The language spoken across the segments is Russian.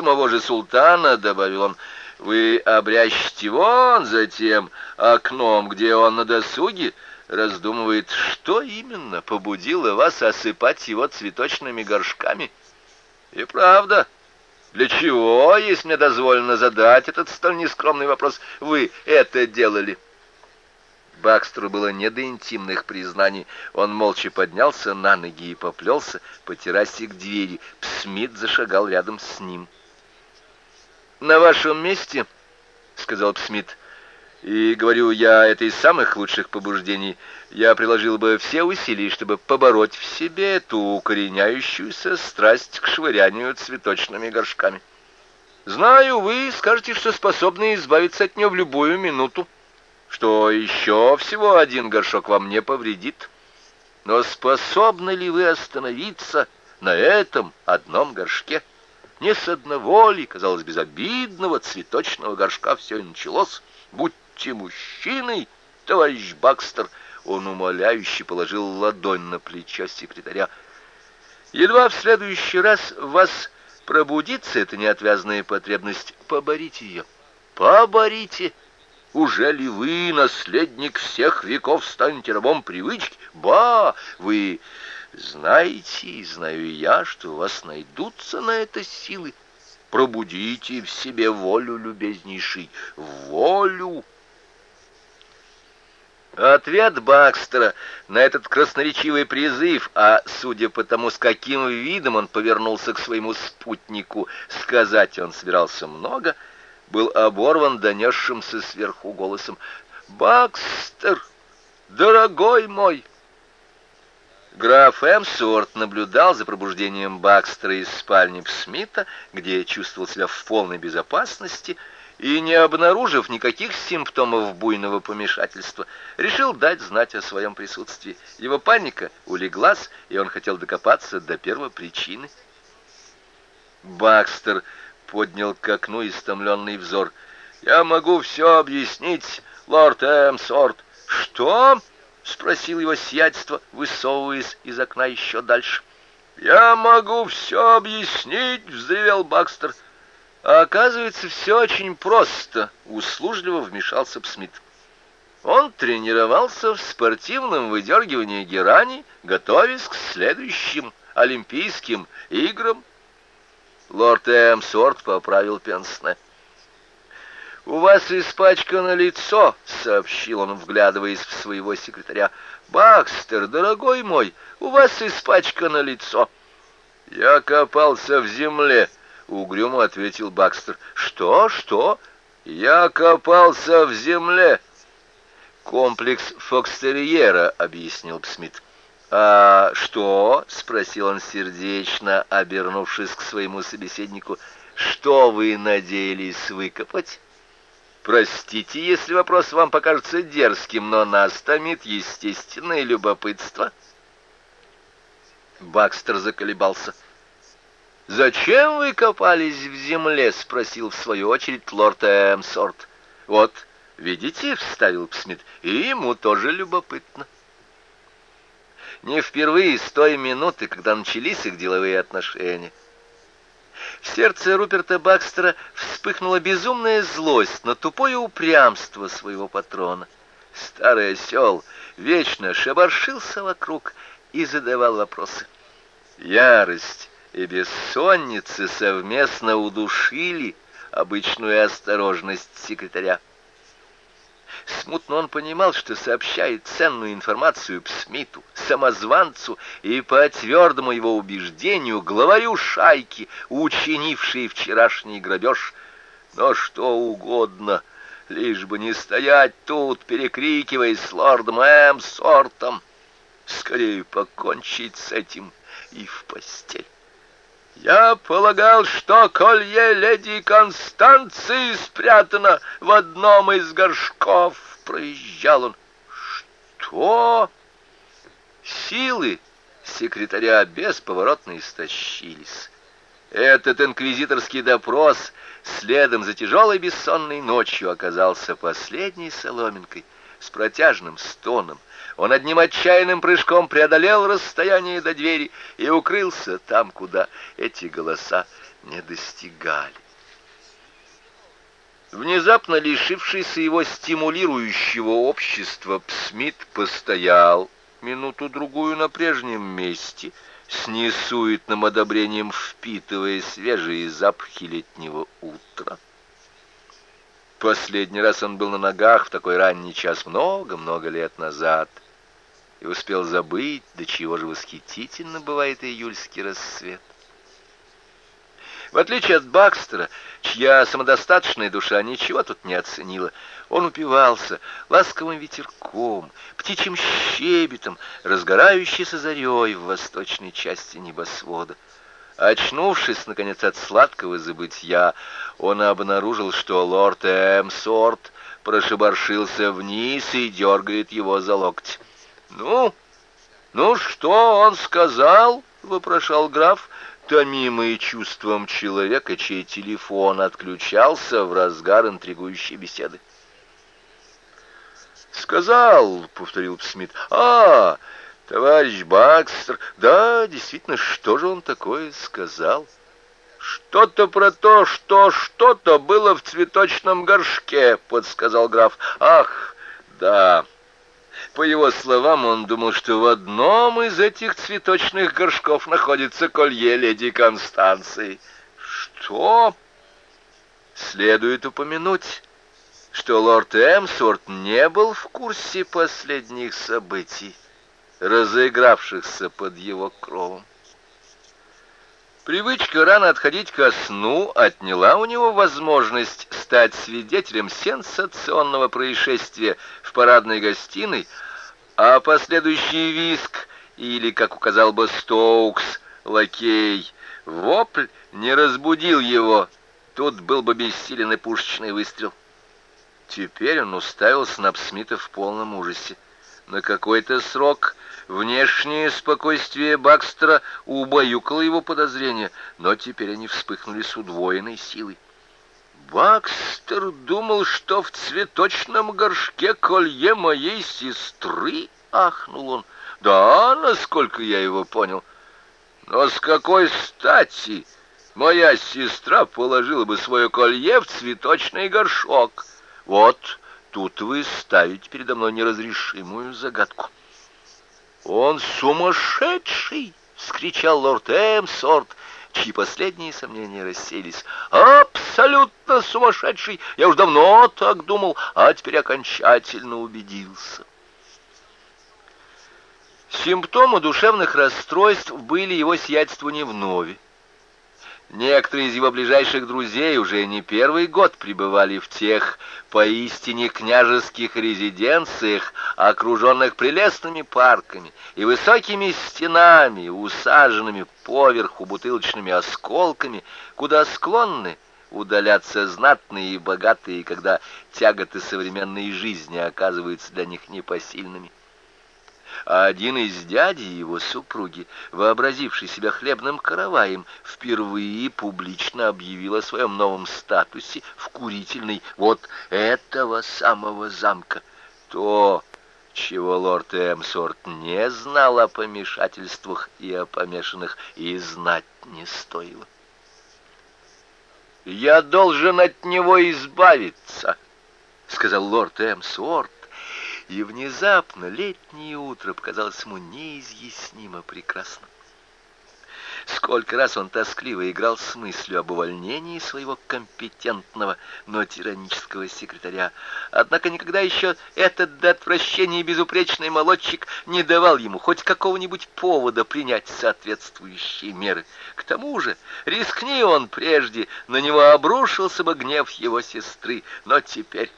самого же султана, — добавил он, — вы обрящите вон за тем окном, где он на досуге раздумывает, что именно побудило вас осыпать его цветочными горшками. И правда, для чего, если мне дозволено задать этот столь нескромный вопрос, вы это делали?» Бакстеру было не до интимных признаний. Он молча поднялся на ноги и поплелся по террасе к двери. Смит зашагал рядом с ним. «На вашем месте, — сказал Смит, — и говорю я это из самых лучших побуждений, я приложил бы все усилия, чтобы побороть в себе эту укореняющуюся страсть к швырянию цветочными горшками. Знаю, вы скажете, что способны избавиться от нее в любую минуту что еще всего один горшок вам не повредит. Но способны ли вы остановиться на этом одном горшке? Не с одного ли, казалось, безобидного цветочного горшка все и началось. Будьте мужчиной, товарищ Бакстер. Он умоляюще положил ладонь на плечо секретаря. Едва в следующий раз вас пробудится эта неотвязная потребность, поборите ее. Поборите. Уже ли вы, наследник всех веков, станете рабом привычки? Ба, вы знаете, знаю я, что у вас найдутся на это силы. Пробудите в себе волю, любезнейший, волю. Ответ Бакстера на этот красноречивый призыв, а судя по тому, с каким видом он повернулся к своему спутнику, сказать он собирался много — был оборван донесшимся сверху голосом. «Бакстер, дорогой мой!» Граф Эмсуорт наблюдал за пробуждением Бакстера из спальни Смита, где чувствовал себя в полной безопасности, и, не обнаружив никаких симптомов буйного помешательства, решил дать знать о своем присутствии. Его паника улеглась, и он хотел докопаться до первой причины. Бакстер поднял к окну истомленный взор. «Я могу все объяснить, лорд Эмсорт». «Что?» — спросил его сиятельство, высовываясь из окна еще дальше. «Я могу все объяснить», — взревел Бакстер. А оказывается, все очень просто, — услужливо вмешался Псмит. Он тренировался в спортивном выдергивании герани, готовясь к следующим Олимпийским играм Лорд Эмсорт поправил Пенсне. «У вас испачкано лицо», — сообщил он, вглядываясь в своего секретаря. «Бакстер, дорогой мой, у вас испачкано лицо». «Я копался в земле», — угрюмо ответил Бакстер. «Что? Что?» «Я копался в земле». «Комплекс Фокстерьера», — объяснил Смит. «А что?» — спросил он сердечно, обернувшись к своему собеседнику. «Что вы надеялись выкопать?» «Простите, если вопрос вам покажется дерзким, но нас томит естественное любопытство». Бакстер заколебался. «Зачем вы копались в земле?» — спросил в свою очередь лорд Эмсорт. «Вот, видите?» — вставил Псмит. «И ему тоже любопытно» не впервые с той минуты, когда начались их деловые отношения. В сердце Руперта Бакстера вспыхнула безумная злость на тупое упрямство своего патрона. Старый осел вечно шебаршился вокруг и задавал вопросы. Ярость и бессонница совместно удушили обычную осторожность секретаря. Смутно он понимал, что сообщает ценную информацию Псмиту, самозванцу и по твердому его убеждению главарю шайки, учинившей вчерашний грабеж. Но что угодно, лишь бы не стоять тут, перекрикиваясь с лордом Эмсортом. Скорее покончить с этим и в постель. Я полагал, что колье леди Констанции спрятано в одном из горшков, проезжал он. Что? Силы секретаря бесповоротно истощились. Этот инквизиторский допрос следом за тяжелой бессонной ночью оказался последней соломинкой с протяжным стоном, он одним отчаянным прыжком преодолел расстояние до двери и укрылся там, куда эти голоса не достигали. Внезапно лишившийся его стимулирующего общества, Псмит постоял минуту-другую на прежнем месте, с несуетным одобрением впитывая свежие запахи летнего утра. Последний раз он был на ногах в такой ранний час много-много лет назад и успел забыть, до чего же восхитительно бывает июльский рассвет. В отличие от Бакстера, чья самодостаточная душа ничего тут не оценила, он упивался ласковым ветерком, птичьим щебетом, разгорающейся зарей в восточной части небосвода. Очнувшись, наконец, от сладкого забытья, он обнаружил, что лорд Эмсорт прошибаршился вниз и дергает его за локоть. «Ну, ну что он сказал?» — вопрошал граф томимый чувством человека, чей телефон отключался в разгар интригующей беседы. «Сказал», — повторил Смит, — «а, товарищ Бакстер, да, действительно, что же он такое сказал?» «Что-то про то, что что-то было в цветочном горшке», — подсказал граф. «Ах, да». По его словам, он думал, что в одном из этих цветочных горшков находится колье леди Констанции. Что? Следует упомянуть, что лорд Эмсворт не был в курсе последних событий, разыгравшихся под его кровом. Привычка рано отходить ко сну отняла у него возможность стать свидетелем сенсационного происшествия в парадной гостиной, а последующий виск, или, как указал бы Стоукс, лакей, вопль не разбудил его, тут был бы бессилен и пушечный выстрел. Теперь он уставился на Псмита в полном ужасе. На какой-то срок внешнее спокойствие Бакстера убаюкало его подозрения, но теперь они вспыхнули с удвоенной силой. Бакстер думал, что в цветочном горшке колье моей сестры, ахнул он. Да, насколько я его понял. Но с какой стати моя сестра положила бы свое колье в цветочный горшок? Вот тут вы ставите передо мной неразрешимую загадку. Он сумасшедший! — вскричал лорд Эмсорт, чьи последние сомнения расселись. «Абсолютно сумасшедший! Я уж давно так думал, а теперь окончательно убедился». Симптомы душевных расстройств были его сиятельству не вновь. Некоторые из его ближайших друзей уже не первый год пребывали в тех поистине княжеских резиденциях, окруженных прелестными парками и высокими стенами, усаженными поверху бутылочными осколками, куда склонны удаляться знатные и богатые, когда тяготы современной жизни оказываются для них непосильными а один из дядей его супруги, вообразивший себя хлебным караваем, впервые публично объявил о своем новом статусе в курительной вот этого самого замка. То, чего лорд Эмсорт не знал о помешательствах и о помешанных, и знать не стоило. «Я должен от него избавиться», — сказал лорд Эмсорт, и внезапно летнее утро показалось ему неизъяснимо прекрасным. Сколько раз он тоскливо играл с мыслью об увольнении своего компетентного, но тиранического секретаря. Однако никогда еще этот до отвращения безупречный молодчик не давал ему хоть какого-нибудь повода принять соответствующие меры. К тому же, рискни он прежде, на него обрушился бы гнев его сестры, но теперь...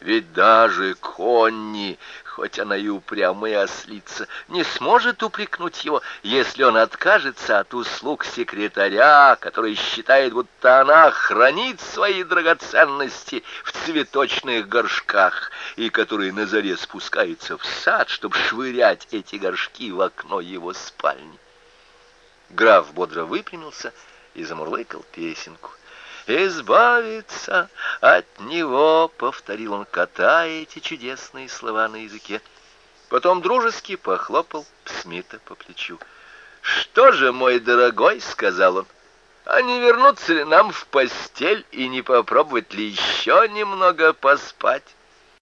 Ведь даже Конни, хоть она и упрямая ослица, не сможет упрекнуть его, если он откажется от услуг секретаря, который считает, будто она хранит свои драгоценности в цветочных горшках, и который на заре спускается в сад, чтобы швырять эти горшки в окно его спальни. Граф бодро выпрямился и замурлыкал песенку — избавиться от него, — повторил он, катая эти чудесные слова на языке. Потом дружески похлопал Смита по плечу. «Что же, мой дорогой, — сказал он, А не вернуться ли нам в постель и не попробовать ли еще немного поспать?